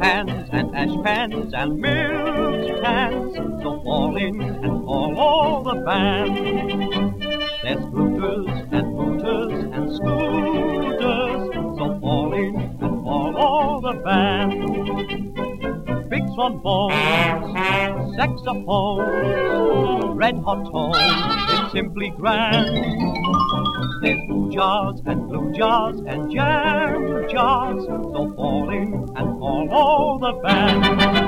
pans and ash pans and milk cans. So fall in and fall all the band. There's scooters and motors and scooters. So fall in and fall all the band. Big trombones, saxophones, red hot tones, simply grand. There's blue jars and blue jars and jam jars, so fall in and all the band.